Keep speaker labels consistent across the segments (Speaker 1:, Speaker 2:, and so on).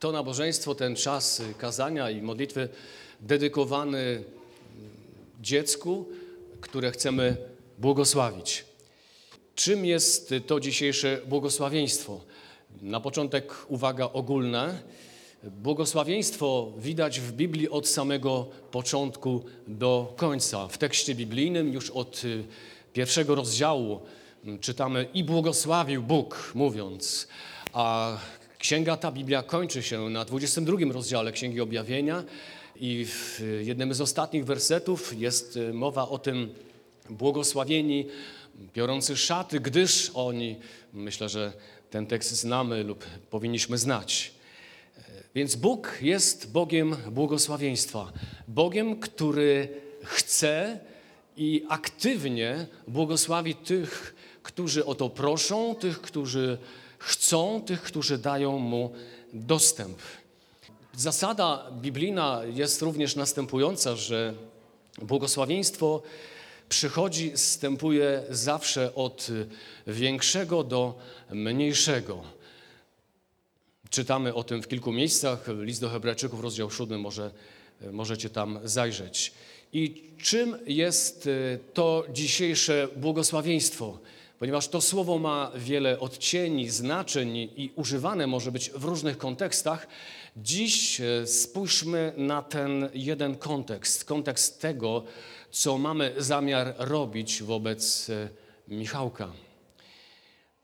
Speaker 1: To nabożeństwo, ten czas kazania i modlitwy dedykowany dziecku, które chcemy błogosławić. Czym jest to dzisiejsze błogosławieństwo? Na początek uwaga ogólna. Błogosławieństwo widać w Biblii od samego początku do końca. W tekście biblijnym już od y, pierwszego rozdziału mm, czytamy i błogosławił Bóg, mówiąc, a księga ta Biblia kończy się na 22 rozdziale Księgi Objawienia i w jednym z ostatnich wersetów jest y, mowa o tym błogosławieni biorący szaty, gdyż oni, myślę, że ten tekst znamy lub powinniśmy znać. Więc Bóg jest Bogiem błogosławieństwa. Bogiem, który chce i aktywnie błogosławi tych, którzy o to proszą, tych, którzy chcą, tych, którzy dają mu dostęp. Zasada biblijna jest również następująca, że błogosławieństwo przychodzi, stępuje zawsze od większego do mniejszego. Czytamy o tym w kilku miejscach. List do Hebrajczyków, rozdział 7, może, możecie tam zajrzeć. I czym jest to dzisiejsze błogosławieństwo? Ponieważ to słowo ma wiele odcieni, znaczeń i używane może być w różnych kontekstach, dziś y, spójrzmy na ten jeden kontekst, kontekst tego, co mamy zamiar robić wobec y, Michałka.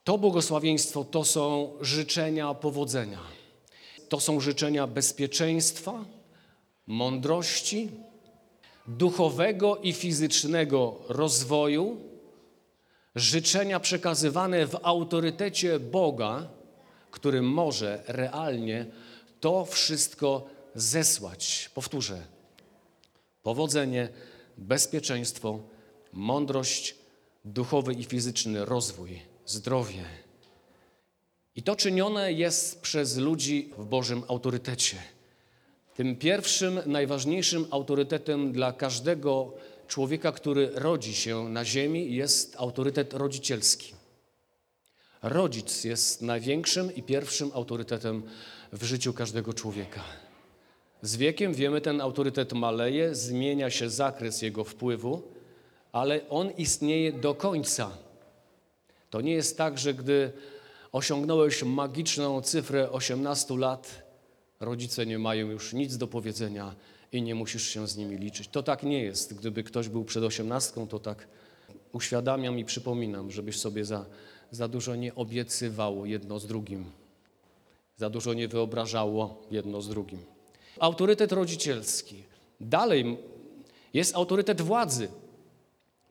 Speaker 1: To błogosławieństwo to są życzenia powodzenia. To są życzenia bezpieczeństwa, mądrości, duchowego i fizycznego rozwoju, życzenia przekazywane w autorytecie Boga, który może realnie to wszystko zesłać. Powtórzę. Powodzenie, bezpieczeństwo, mądrość, duchowy i fizyczny rozwój zdrowie. I to czynione jest przez ludzi w Bożym autorytecie. Tym pierwszym, najważniejszym autorytetem dla każdego człowieka, który rodzi się na ziemi, jest autorytet rodzicielski. Rodzic jest największym i pierwszym autorytetem w życiu każdego człowieka. Z wiekiem wiemy, ten autorytet maleje, zmienia się zakres jego wpływu, ale on istnieje do końca. To nie jest tak, że gdy osiągnąłeś magiczną cyfrę 18 lat, rodzice nie mają już nic do powiedzenia i nie musisz się z nimi liczyć. To tak nie jest. Gdyby ktoś był przed osiemnastką, to tak uświadamiam i przypominam, żebyś sobie za, za dużo nie obiecywało jedno z drugim. Za dużo nie wyobrażało jedno z drugim. Autorytet rodzicielski. Dalej jest autorytet władzy,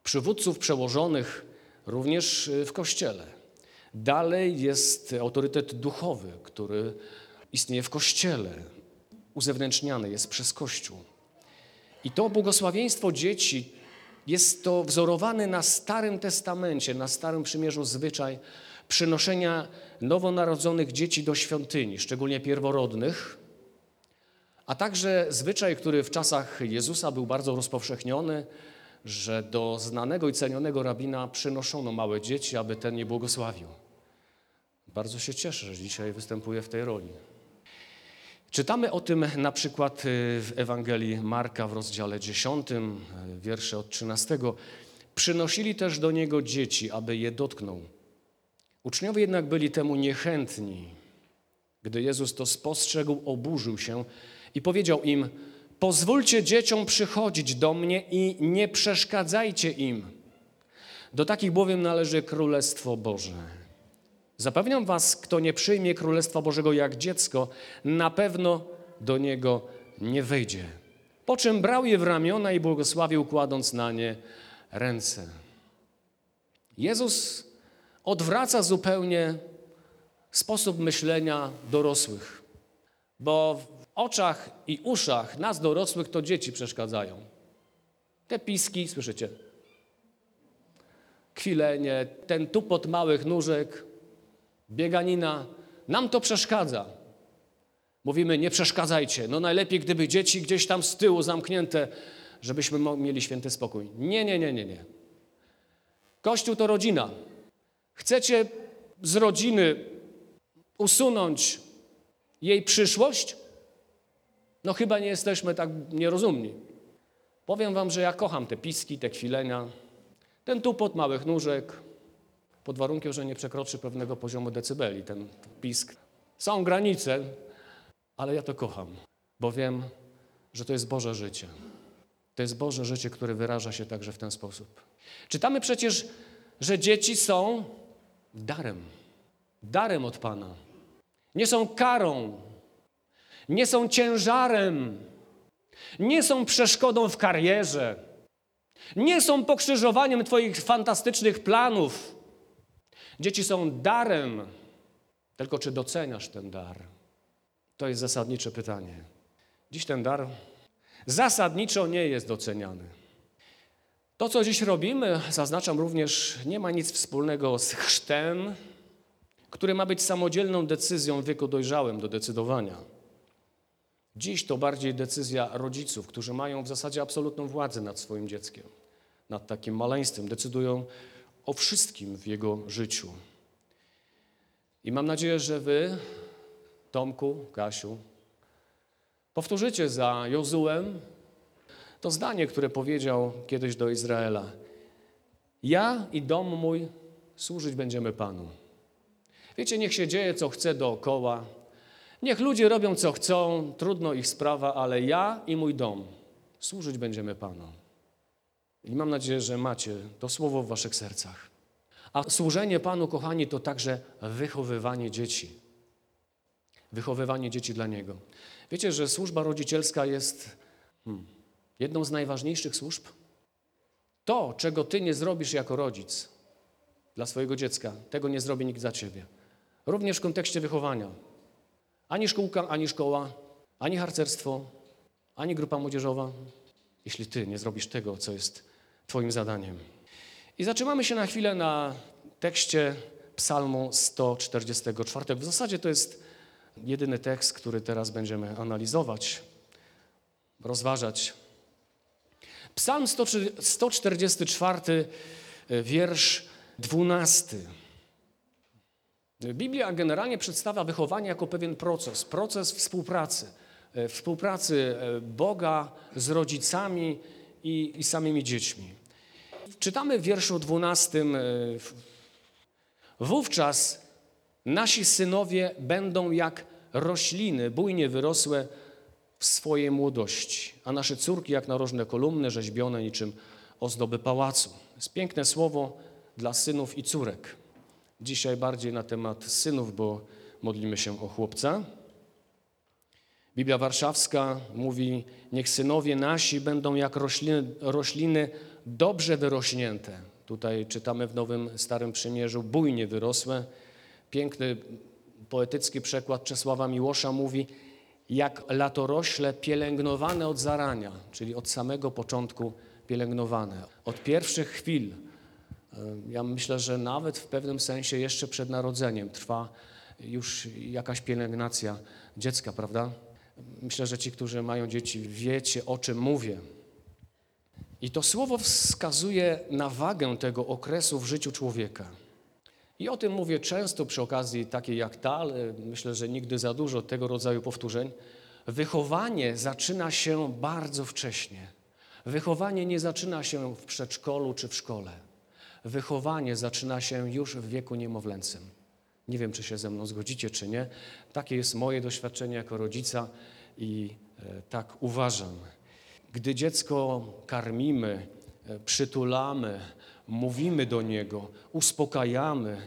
Speaker 1: przywódców przełożonych, również y, w Kościele. Dalej jest autorytet duchowy, który istnieje w Kościele, uzewnętrzniany jest przez Kościół. I to błogosławieństwo dzieci jest to wzorowany na Starym Testamencie, na Starym Przymierzu zwyczaj przynoszenia nowonarodzonych dzieci do świątyni, szczególnie pierworodnych, a także zwyczaj, który w czasach Jezusa był bardzo rozpowszechniony, że do znanego i cenionego rabina przynoszono małe dzieci, aby ten je błogosławił. Bardzo się cieszę, że dzisiaj występuję w tej roli. Czytamy o tym na przykład y, w Ewangelii Marka w rozdziale 10, y, wiersze od 13. Przynosili też do niego dzieci, aby je dotknął. Uczniowie jednak byli temu niechętni. Gdy Jezus to spostrzegł, oburzył się i powiedział im: Pozwólcie dzieciom przychodzić do mnie i nie przeszkadzajcie im. Do takich bowiem należy Królestwo Boże. Zapewniam was, kto nie przyjmie Królestwa Bożego jak dziecko, na pewno do niego nie wejdzie. Po czym brał je w ramiona i błogosławił, kładąc na nie ręce. Jezus odwraca zupełnie sposób myślenia dorosłych, bo oczach i uszach nas dorosłych to dzieci przeszkadzają. Te piski, słyszycie? Kwilenie, ten tupot małych nóżek, bieganina, nam to przeszkadza. Mówimy, nie przeszkadzajcie. No najlepiej, gdyby dzieci gdzieś tam z tyłu zamknięte, żebyśmy mieli święty spokój. Nie, nie, nie, nie, nie. Kościół to rodzina. Chcecie z rodziny usunąć jej przyszłość? No chyba nie jesteśmy tak nierozumni. Powiem wam, że ja kocham te piski, te kwilenia, ten tupot małych nóżek, pod warunkiem, że nie przekroczy pewnego poziomu decybeli, ten pisk. Są granice, ale ja to kocham, bo wiem, że to jest Boże życie. To jest Boże życie, które wyraża się także w ten sposób. Czytamy przecież, że dzieci są darem. Darem od Pana. Nie są karą. Nie są ciężarem. Nie są przeszkodą w karierze. Nie są pokrzyżowaniem Twoich fantastycznych planów. Dzieci są darem. Tylko czy doceniasz ten dar? To jest zasadnicze pytanie. Dziś ten dar zasadniczo nie jest doceniany. To, co dziś robimy, zaznaczam również, nie ma nic wspólnego z chrztem, który ma być samodzielną decyzją w wieku dojrzałym do decydowania. Dziś to bardziej decyzja rodziców, którzy mają w zasadzie absolutną władzę nad swoim dzieckiem, nad takim maleństwem. Decydują o wszystkim w jego życiu. I mam nadzieję, że wy, Tomku, Kasiu, powtórzycie za Jozułem to zdanie, które powiedział kiedyś do Izraela. Ja i dom mój służyć będziemy Panu. Wiecie, niech się dzieje, co chce dookoła. Niech ludzie robią, co chcą, trudno ich sprawa, ale ja i mój dom służyć będziemy Panu. I mam nadzieję, że macie to słowo w waszych sercach. A służenie Panu, kochani, to także wychowywanie dzieci. Wychowywanie dzieci dla Niego. Wiecie, że służba rodzicielska jest hmm, jedną z najważniejszych służb? To, czego Ty nie zrobisz jako rodzic dla swojego dziecka, tego nie zrobi nikt za Ciebie. Również w kontekście wychowania. Ani szkółka, ani szkoła, ani harcerstwo, ani grupa młodzieżowa, jeśli Ty nie zrobisz tego, co jest Twoim zadaniem. I zatrzymamy się na chwilę na tekście Psalmu 144. W zasadzie to jest jedyny tekst, który teraz będziemy analizować, rozważać. Psalm 144, wiersz 12. Biblia generalnie przedstawia wychowanie jako pewien proces, proces współpracy. Współpracy Boga z rodzicami i, i samymi dziećmi. Czytamy w wierszu 12. Wówczas nasi synowie będą jak rośliny bujnie wyrosłe w swojej młodości, a nasze córki jak narożne kolumny rzeźbione niczym ozdoby pałacu. Jest piękne słowo dla synów i córek. Dzisiaj bardziej na temat synów, bo modlimy się o chłopca. Biblia Warszawska mówi: Niech synowie nasi będą jak rośliny, rośliny dobrze wyrośnięte. Tutaj czytamy w Nowym Starym Przymierzu bujnie wyrosłe. Piękny poetycki przekład Czesława Miłosza mówi: jak latorośle pielęgnowane od zarania, czyli od samego początku pielęgnowane, od pierwszych chwil. Ja myślę, że nawet w pewnym sensie jeszcze przed narodzeniem trwa już jakaś pielęgnacja dziecka, prawda? Myślę, że ci, którzy mają dzieci, wiecie o czym mówię. I to słowo wskazuje na wagę tego okresu w życiu człowieka. I o tym mówię często przy okazji takiej jak ta, ale myślę, że nigdy za dużo tego rodzaju powtórzeń. Wychowanie zaczyna się bardzo wcześnie. Wychowanie nie zaczyna się w przedszkolu czy w szkole. Wychowanie zaczyna się już w wieku niemowlęcym. Nie wiem, czy się ze mną zgodzicie, czy nie. Takie jest moje doświadczenie jako rodzica i e, tak uważam. Gdy dziecko karmimy, e, przytulamy, mówimy do niego, uspokajamy,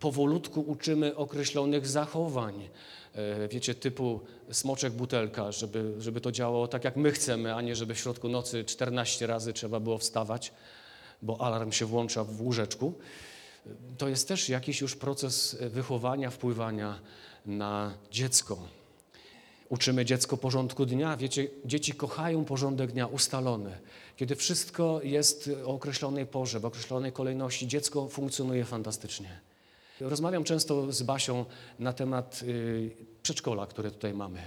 Speaker 1: powolutku uczymy określonych zachowań. E, wiecie, typu smoczek butelka, żeby, żeby to działało tak, jak my chcemy, a nie żeby w środku nocy 14 razy trzeba było wstawać, bo alarm się włącza w łóżeczku. To jest też jakiś już proces wychowania, wpływania na dziecko. Uczymy dziecko porządku dnia. Wiecie, dzieci kochają porządek dnia ustalony. Kiedy wszystko jest o określonej porze, w określonej kolejności, dziecko funkcjonuje fantastycznie. Rozmawiam często z Basią na temat y, przedszkola, które tutaj mamy.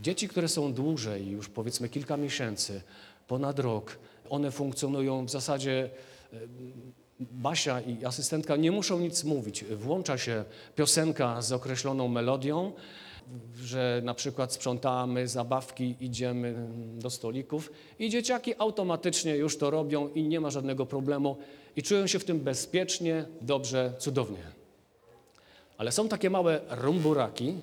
Speaker 1: Dzieci, które są dłużej, już powiedzmy kilka miesięcy, ponad rok, one funkcjonują w zasadzie. Y, Basia i asystentka nie muszą nic mówić. Włącza się piosenka z określoną melodią że na przykład sprzątamy zabawki, idziemy do stolików i dzieciaki automatycznie już to robią i nie ma żadnego problemu i czują się w tym bezpiecznie, dobrze, cudownie. Ale są takie małe rumburaki,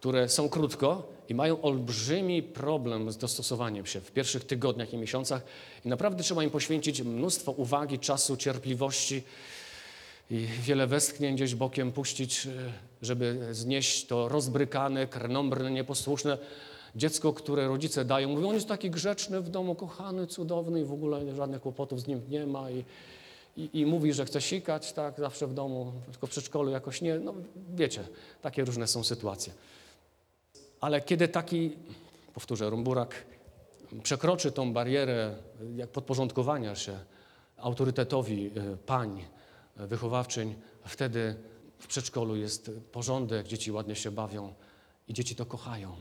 Speaker 1: które są krótko i mają olbrzymi problem z dostosowaniem się w pierwszych tygodniach i miesiącach i naprawdę trzeba im poświęcić mnóstwo uwagi, czasu, cierpliwości i wiele westchnień gdzieś bokiem puścić, e, żeby znieść to rozbrykane, krnąbrne, nieposłuszne dziecko, które rodzice dają. Mówią, on jest taki grzeczny w domu, kochany, cudowny i w ogóle żadnych kłopotów z nim nie ma i, i, i mówi, że chce sikać, tak, zawsze w domu, tylko w przedszkolu jakoś nie. No wiecie, takie różne są sytuacje. Ale kiedy taki, powtórzę, rumburak przekroczy tą barierę jak podporządkowania się autorytetowi y, pań y, wychowawczyń, wtedy w przedszkolu jest porządek, dzieci ładnie się bawią i dzieci to kochają.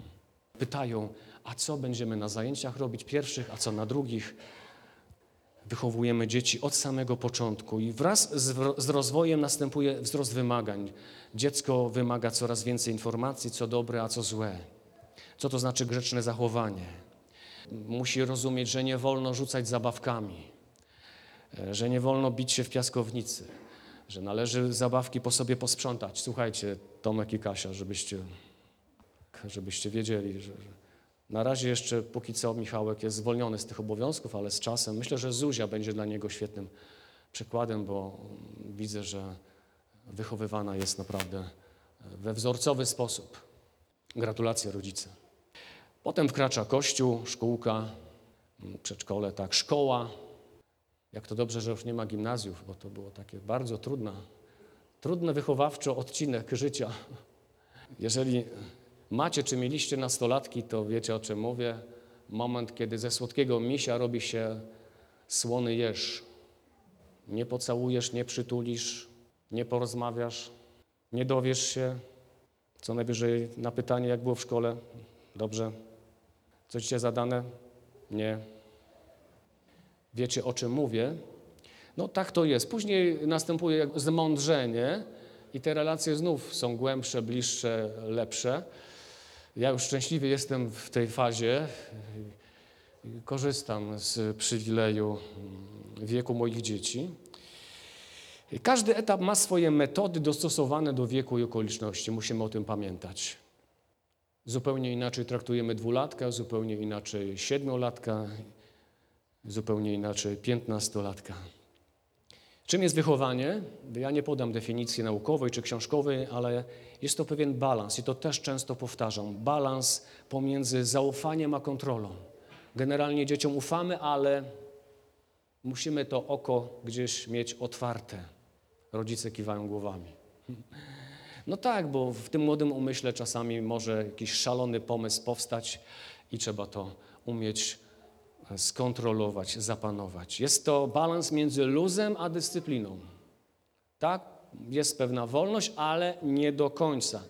Speaker 1: Pytają, a co będziemy na zajęciach robić pierwszych, a co na drugich. Wychowujemy dzieci od samego początku i wraz z, rozwojem następuje wzrost wymagań. Dziecko wymaga coraz więcej informacji, co dobre, a co złe. Co to znaczy grzeczne zachowanie? Musi rozumieć, że nie wolno rzucać zabawkami, e, że nie wolno bić się w piaskownicy, że należy zabawki po sobie posprzątać. Słuchajcie, Tomek i Kasia, żebyście, żebyście wiedzieli, że, że na razie jeszcze póki co Michałek jest zwolniony z tych obowiązków, ale z czasem myślę, że Zuzia będzie dla niego świetnym przykładem, bo widzę, że wychowywana jest naprawdę we wzorcowy sposób. Gratulacje rodzice. Potem wkracza kościół, szkółka, przedszkole, tak, szkoła. Jak to dobrze, że już nie ma gimnazjów, bo to było takie bardzo trudne, trudne wychowawczo odcinek życia. Jeżeli macie czy mieliście nastolatki, to wiecie o czym mówię. Moment, kiedy ze słodkiego misia robi się słony jeż. Nie pocałujesz, nie przytulisz, nie porozmawiasz, nie dowiesz się, co najwyżej na pytanie, jak było w szkole. Dobrze. Coś cię zadane? Nie. Wiecie, o czym mówię? No tak to jest. Później następuje zmądrzenie i te relacje znów są głębsze, bliższe, lepsze. Ja już szczęśliwy jestem w tej fazie. Korzystam z przywileju wieku moich dzieci. Każdy etap ma swoje metody dostosowane do wieku i okoliczności. Musimy o tym pamiętać. Zupełnie inaczej traktujemy dwulatka, zupełnie inaczej siedmiolatka, zupełnie inaczej piętnastolatka. Czym jest wychowanie? Ja nie podam definicji naukowej czy książkowej, ale jest to pewien balans i to też często powtarzam. Balans pomiędzy zaufaniem a kontrolą. Generalnie dzieciom ufamy, ale musimy to oko gdzieś mieć otwarte. Rodzice kiwają głowami. No tak, bo w tym młodym umyśle czasami może jakiś szalony pomysł powstać i trzeba to umieć skontrolować, zapanować. Jest to balans między luzem a dyscypliną. Tak, jest pewna wolność, ale nie do końca.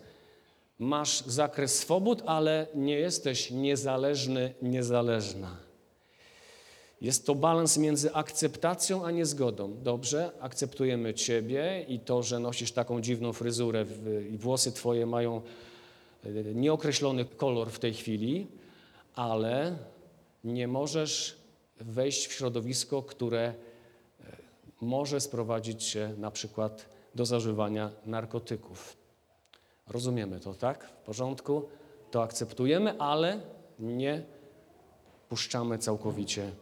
Speaker 1: Masz zakres swobód, ale nie jesteś niezależny, niezależna. Jest to balans między akceptacją a niezgodą. Dobrze, akceptujemy Ciebie i to, że nosisz taką dziwną fryzurę i włosy Twoje mają e, nieokreślony kolor w tej chwili, ale nie możesz wejść w środowisko, które e, może sprowadzić się na przykład do zażywania narkotyków. Rozumiemy to, tak? W porządku? To akceptujemy, ale nie puszczamy całkowicie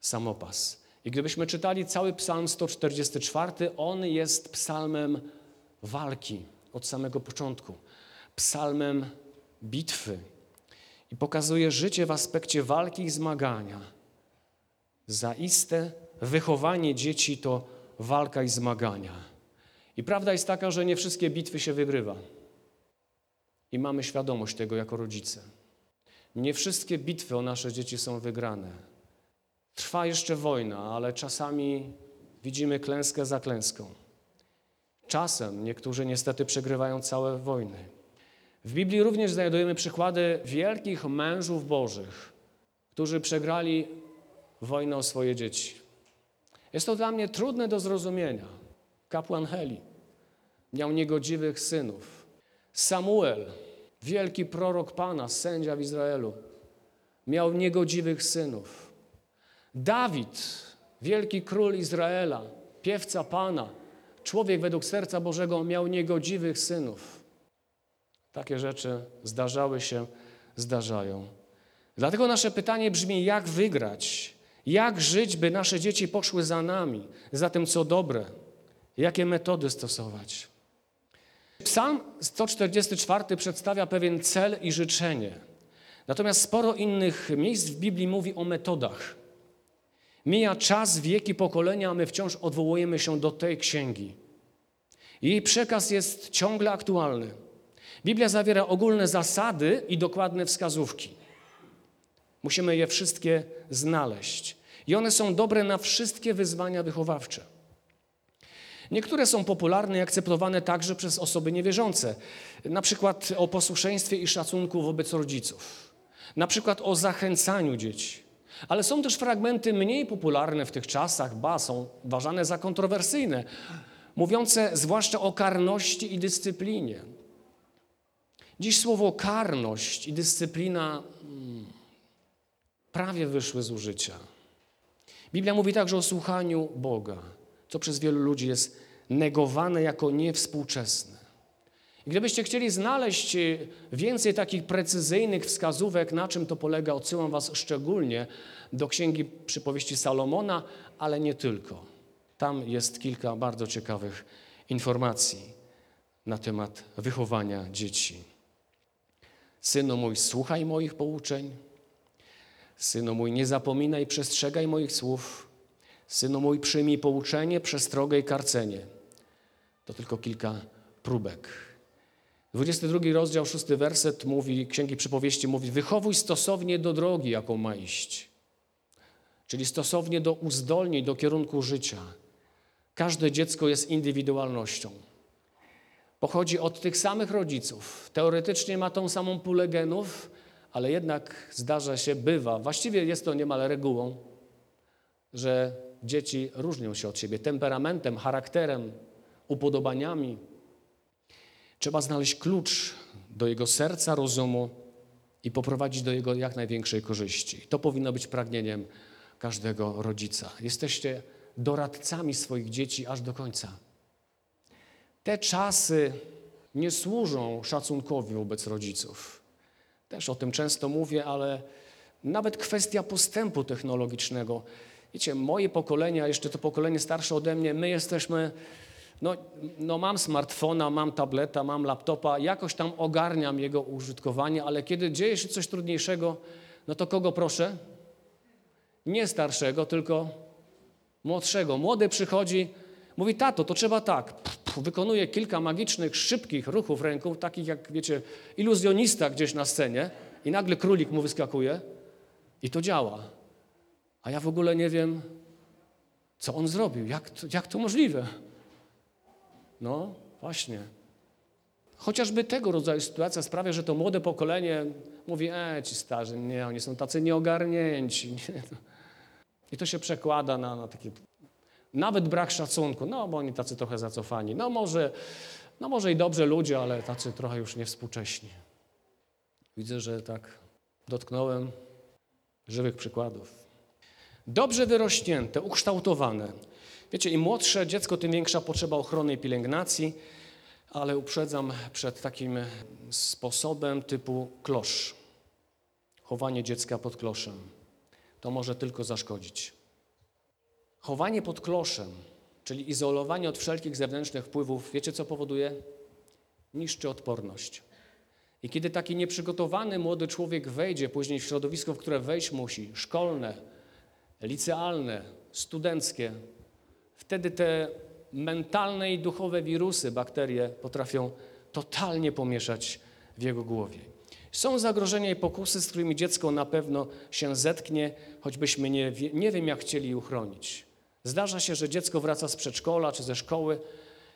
Speaker 1: samopas. I gdybyśmy czytali cały psalm 144, on jest psalmem walki od samego początku, psalmem bitwy i pokazuje życie w aspekcie walki i zmagania. Zaiste wychowanie dzieci to walka i zmagania. I prawda jest taka, że nie wszystkie bitwy się wygrywa. I mamy świadomość tego jako rodzice. Nie wszystkie bitwy o nasze dzieci są wygrane. Trwa jeszcze wojna, ale czasami widzimy klęskę za klęską. Czasem niektórzy niestety przegrywają całe wojny. W Biblii również znajdujemy przykłady wielkich mężów bożych, którzy przegrali wojnę o swoje dzieci. Jest to dla mnie trudne do zrozumienia. Kapłan Heli miał niegodziwych synów. Samuel wielki prorok Pana, sędzia w Izraelu, miał niegodziwych synów. Dawid, wielki król Izraela, piewca Pana, człowiek według serca Bożego, miał niegodziwych synów. Takie rzeczy zdarzały się, zdarzają. Dlatego nasze pytanie brzmi: jak wygrać? Jak żyć, by nasze dzieci poszły za nami, za tym, co dobre? Jakie metody stosować? Psalm 144 przedstawia pewien cel i życzenie. Natomiast sporo innych miejsc w Biblii mówi o metodach. Mija czas, wieki, pokolenia, a my wciąż odwołujemy się do tej księgi. Jej przekaz jest ciągle aktualny. Biblia zawiera ogólne zasady i dokładne wskazówki. Musimy je wszystkie znaleźć. I one są dobre na wszystkie wyzwania wychowawcze. Niektóre są popularne i akceptowane także przez osoby niewierzące. Na przykład o posłuszeństwie i szacunku wobec rodziców. Na przykład o zachęcaniu dzieci. Ale są też fragmenty mniej popularne w tych czasach, ba, są uważane za kontrowersyjne, mówiące zwłaszcza o karności i dyscyplinie. Dziś słowo karność i dyscyplina hmm, prawie wyszły z użycia. Biblia mówi także o słuchaniu Boga, co przez wielu ludzi jest negowane jako niewspółczesne. I gdybyście chcieli znaleźć e, więcej takich precyzyjnych wskazówek, na czym to polega, odsyłam Was szczególnie do Księgi Przypowieści Salomona, ale nie tylko. Tam jest kilka bardzo ciekawych informacji na temat wychowania dzieci. Synu mój, słuchaj moich pouczeń. Synu mój, nie zapominaj, przestrzegaj moich słów. Synu mój, przyjmij pouczenie, przestrogę i karcenie. To tylko kilka próbek. 22 rozdział, 6 werset mówi, Księgi Przypowieści mówi, wychowuj stosownie do drogi, jaką ma iść. Czyli stosownie do uzdolnień, do kierunku życia. Każde dziecko jest indywidualnością. Pochodzi od tych samych rodziców. Teoretycznie ma tą samą pulę genów, ale jednak zdarza się, bywa, właściwie jest to niemal regułą, że dzieci różnią się od siebie temperamentem, charakterem, upodobaniami. Trzeba znaleźć klucz do jego serca, rozumu i poprowadzić do jego jak największej korzyści. To powinno być pragnieniem każdego rodzica. Jesteście doradcami swoich dzieci aż do końca. Te czasy nie służą szacunkowi wobec rodziców. Też o tym często mówię, ale nawet kwestia postępu technologicznego. Wiecie, moje pokolenie, a jeszcze to pokolenie starsze ode mnie, my jesteśmy, no, no mam smartfona, mam tableta, mam laptopa, jakoś tam ogarniam jego użytkowanie, ale kiedy dzieje się coś trudniejszego, no to kogo proszę? Nie starszego, tylko młodszego. Młody przychodzi, mówi, tato, to trzeba tak. Wykonuje kilka magicznych, szybkich ruchów ręką, takich jak, wiecie, iluzjonista gdzieś na scenie i nagle królik mu wyskakuje i to działa. A ja w ogóle nie wiem, co on zrobił, jak to, jak to możliwe. No, właśnie. Chociażby tego rodzaju sytuacja sprawia, że to młode pokolenie mówi, e, ci starzy, nie, oni są tacy nieogarnięci. Nie. I to się przekłada na, na taki nawet brak szacunku, no bo oni tacy trochę zacofani. No może, no może i dobrze ludzie, ale tacy trochę już niewspółcześni. Widzę, że tak dotknąłem żywych przykładów. Dobrze wyrośnięte, ukształtowane. Wiecie, im młodsze dziecko, tym większa potrzeba ochrony i pielęgnacji, ale uprzedzam przed takim sposobem typu klosz. Chowanie dziecka pod kloszem. To może tylko zaszkodzić. Chowanie pod kloszem, czyli izolowanie od wszelkich zewnętrznych wpływów, wiecie co powoduje? Niszczy odporność. I kiedy taki nieprzygotowany młody człowiek wejdzie później w środowisko, w które wejść musi, szkolne, licealne, studenckie, wtedy te mentalne i duchowe wirusy, bakterie potrafią totalnie pomieszać w jego głowie. Są zagrożenia i pokusy, z którymi dziecko na pewno się zetknie, choćbyśmy nie, nie wiem, jak chcieli uchronić. Zdarza się, że dziecko wraca z przedszkola czy ze szkoły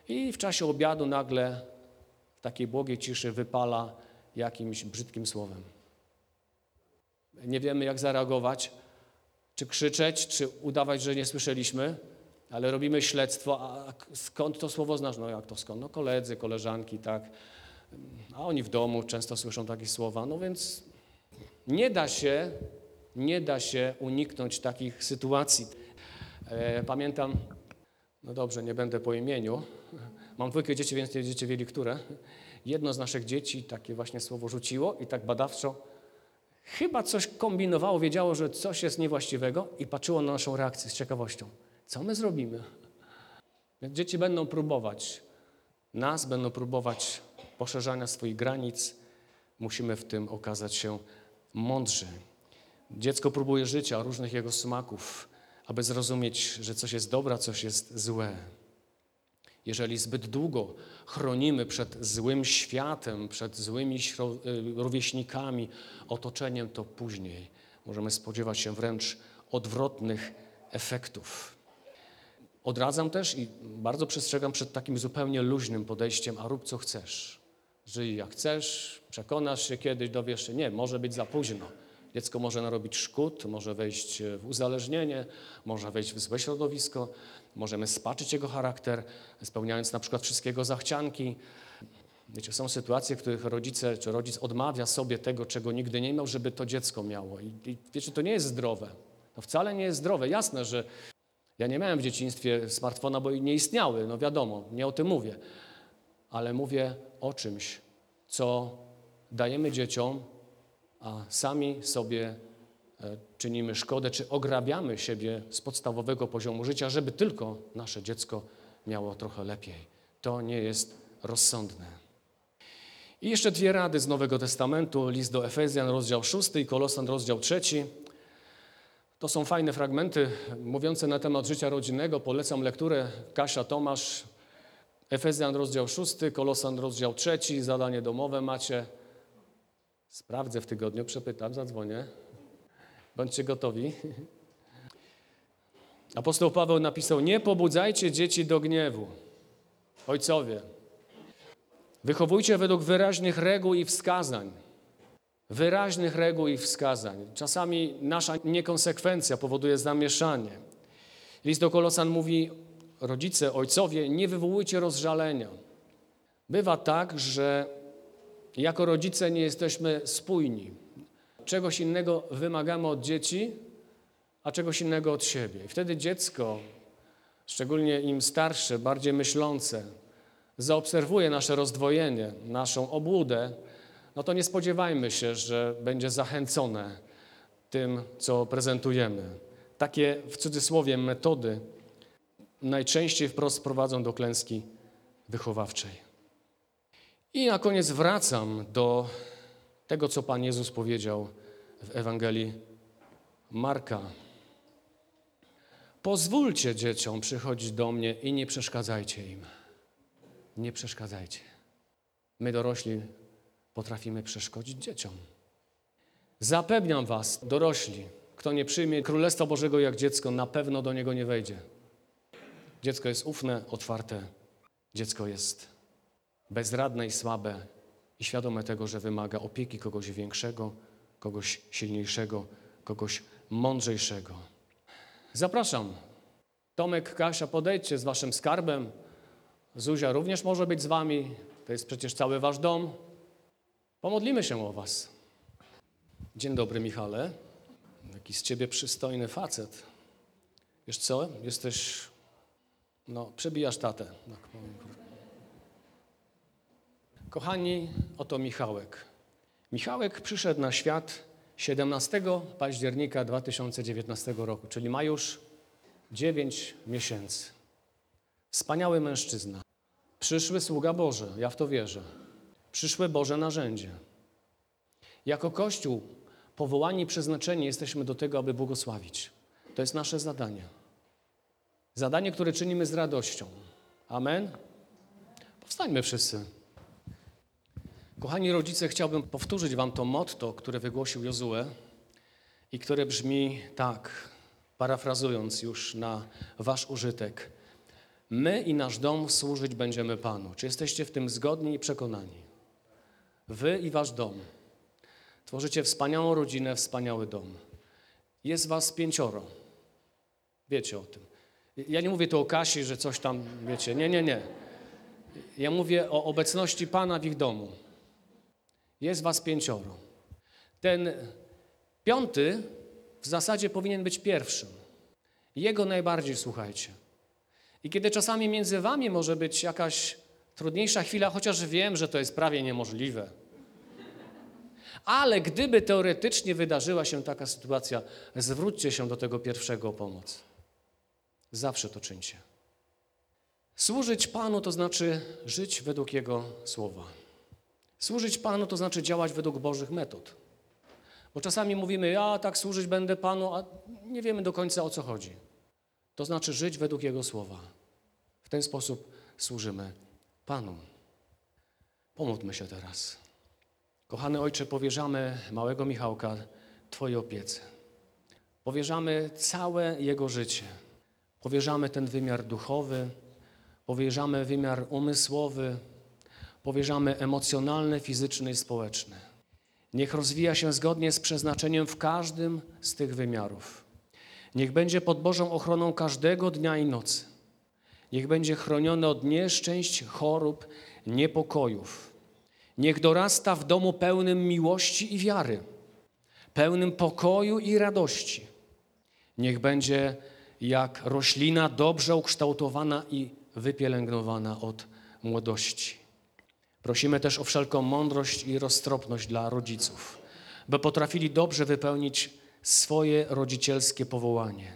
Speaker 1: i w czasie obiadu nagle w takiej błogiej ciszy wypala jakimś brzydkim słowem. Nie wiemy, jak zareagować, czy krzyczeć, czy udawać, że nie słyszeliśmy, ale robimy śledztwo, a skąd to słowo znasz? No jak to skąd? No koledzy, koleżanki, tak. a oni w domu często słyszą takie słowa. No więc nie da się, nie da się uniknąć takich sytuacji. E, pamiętam, no dobrze, nie będę po imieniu, mam dwójkę dzieci, więc nie będziecie wiedzieli, które. Jedno z naszych dzieci takie właśnie słowo rzuciło i tak badawczo chyba coś kombinowało, wiedziało, że coś jest niewłaściwego i patrzyło na naszą reakcję z ciekawością. Co my zrobimy? Więc dzieci będą próbować, nas będą próbować poszerzania swoich granic. Musimy w tym okazać się mądrzy. Dziecko próbuje życia, różnych jego smaków, aby zrozumieć, że coś jest dobre, coś jest złe. Jeżeli zbyt długo chronimy przed złym światem, przed złymi y, rówieśnikami, otoczeniem, to później możemy spodziewać się wręcz odwrotnych efektów. Odradzam też i bardzo przestrzegam przed takim zupełnie luźnym podejściem, a rób co chcesz. Żyj jak chcesz, przekonasz się kiedyś, dowiesz się. Nie, może być za późno. Dziecko może narobić szkód, może wejść w uzależnienie, może wejść w złe środowisko, możemy spaczyć jego charakter, spełniając na przykład wszystkiego zachcianki. Wiecie, są sytuacje, w których rodzice czy rodzic odmawia sobie tego, czego nigdy nie miał, żeby to dziecko miało. I, i wiecie, to nie jest zdrowe. To wcale nie jest zdrowe. Jasne, że ja nie miałem w dzieciństwie smartfona, bo nie istniały, no wiadomo, nie o tym mówię. Ale mówię o czymś, co dajemy dzieciom, a sami sobie e, czynimy szkodę, czy ograbiamy siebie z podstawowego poziomu życia, żeby tylko nasze dziecko miało trochę lepiej. To nie jest rozsądne. I jeszcze dwie rady z Nowego Testamentu, list do Efezjan, rozdział 6 i Kolosan, rozdział 3. To są fajne fragmenty mówiące na temat życia rodzinnego. Polecam lekturę Kasia Tomasz, Efezjan, rozdział 6, Kolosan, rozdział 3. Zadanie domowe macie. Sprawdzę w tygodniu, przepytam, zadzwonię. Bądźcie gotowi. Apostoł Paweł napisał: Nie pobudzajcie dzieci do gniewu. Ojcowie, wychowujcie według wyraźnych reguł i wskazań. Wyraźnych reguł i wskazań. Czasami nasza niekonsekwencja powoduje zamieszanie. List do Kolosan mówi: Rodzice, ojcowie, nie wywołujcie rozżalenia. Bywa tak, że jako rodzice nie jesteśmy spójni. Czegoś innego wymagamy od dzieci, a czegoś innego od siebie. I wtedy dziecko, szczególnie im starsze, bardziej myślące, zaobserwuje nasze rozdwojenie, naszą obłudę, no to nie spodziewajmy się, że będzie zachęcone tym, co prezentujemy. Takie w cudzysłowie metody najczęściej wprost prowadzą do klęski wychowawczej. I na koniec wracam do tego, co Pan Jezus powiedział w Ewangelii Marka. Pozwólcie dzieciom przychodzić do mnie i nie przeszkadzajcie im. Nie przeszkadzajcie. My dorośli potrafimy przeszkodzić dzieciom. Zapewniam Was, dorośli, kto nie przyjmie Królestwa Bożego jak dziecko, na pewno do niego nie wejdzie. Dziecko jest ufne, otwarte. Dziecko jest bezradne i słabe i świadome tego, że wymaga opieki kogoś większego, kogoś silniejszego, kogoś mądrzejszego. Zapraszam. Tomek, Kasia, podejdźcie z waszym skarbem. Zuzia również może być z wami. To jest przecież cały wasz dom. Pomodlimy się o was. Dzień dobry, Michale. Jaki z ciebie przystojny facet. Wiesz co? Jesteś... No, przebijasz tatę. Tak powiem. Kochani, oto Michałek. Michałek przyszedł na świat 17 października 2019 roku, czyli ma już 9 miesięcy. Wspaniały mężczyzna. Przyszły sługa Boży, ja w to wierzę. Przyszłe Boże narzędzie. Jako Kościół, powołani przeznaczeni jesteśmy do tego, aby błogosławić. To jest nasze zadanie. Zadanie, które czynimy z radością. Amen. Powstańmy wszyscy. Kochani rodzice, chciałbym powtórzyć Wam to motto, które wygłosił Jozue i które brzmi tak, parafrazując już na Wasz użytek. My i nasz dom służyć będziemy Panu. Czy jesteście w tym zgodni i przekonani? Wy i Wasz dom. Tworzycie wspaniałą rodzinę, wspaniały dom. Jest Was pięcioro. Wiecie o tym. Ja nie mówię tu o Kasi, że coś tam, wiecie, nie, nie, nie. Ja mówię o obecności Pana w ich domu. Jest was pięcioro. Ten piąty w zasadzie powinien być pierwszym. Jego najbardziej słuchajcie. I kiedy czasami między wami może być jakaś trudniejsza chwila, chociaż wiem, że to jest prawie niemożliwe. Ale gdyby teoretycznie wydarzyła się taka sytuacja, zwróćcie się do tego pierwszego o pomoc. Zawsze to czyńcie. Służyć Panu to znaczy żyć według Jego słowa. Służyć Panu to znaczy działać według Bożych metod. Bo czasami mówimy, ja tak służyć będę Panu, a nie wiemy do końca o co chodzi. To znaczy żyć według Jego słowa. W ten sposób służymy Panu. Pomódlmy się teraz. Kochany Ojcze, powierzamy małego Michałka Twojej opiece. Powierzamy całe jego życie. Powierzamy ten wymiar duchowy, powierzamy wymiar umysłowy, powierzamy emocjonalny, fizyczny i społeczny. Niech rozwija się zgodnie z przeznaczeniem w każdym z tych wymiarów. Niech będzie pod Bożą ochroną każdego dnia i nocy. Niech będzie chroniony od nieszczęść, chorób, niepokojów. Niech dorasta w domu pełnym miłości i wiary, pełnym pokoju i radości. Niech będzie jak roślina dobrze ukształtowana i wypielęgnowana od młodości. Prosimy też o wszelką mądrość i roztropność dla rodziców, by potrafili dobrze wypełnić swoje rodzicielskie powołanie,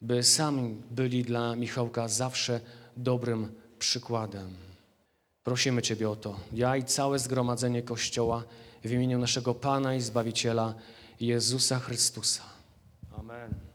Speaker 1: by sami byli dla Michałka zawsze dobrym przykładem. Prosimy Ciebie o to, ja i całe zgromadzenie Kościoła w imieniu naszego Pana i Zbawiciela Jezusa Chrystusa. Amen.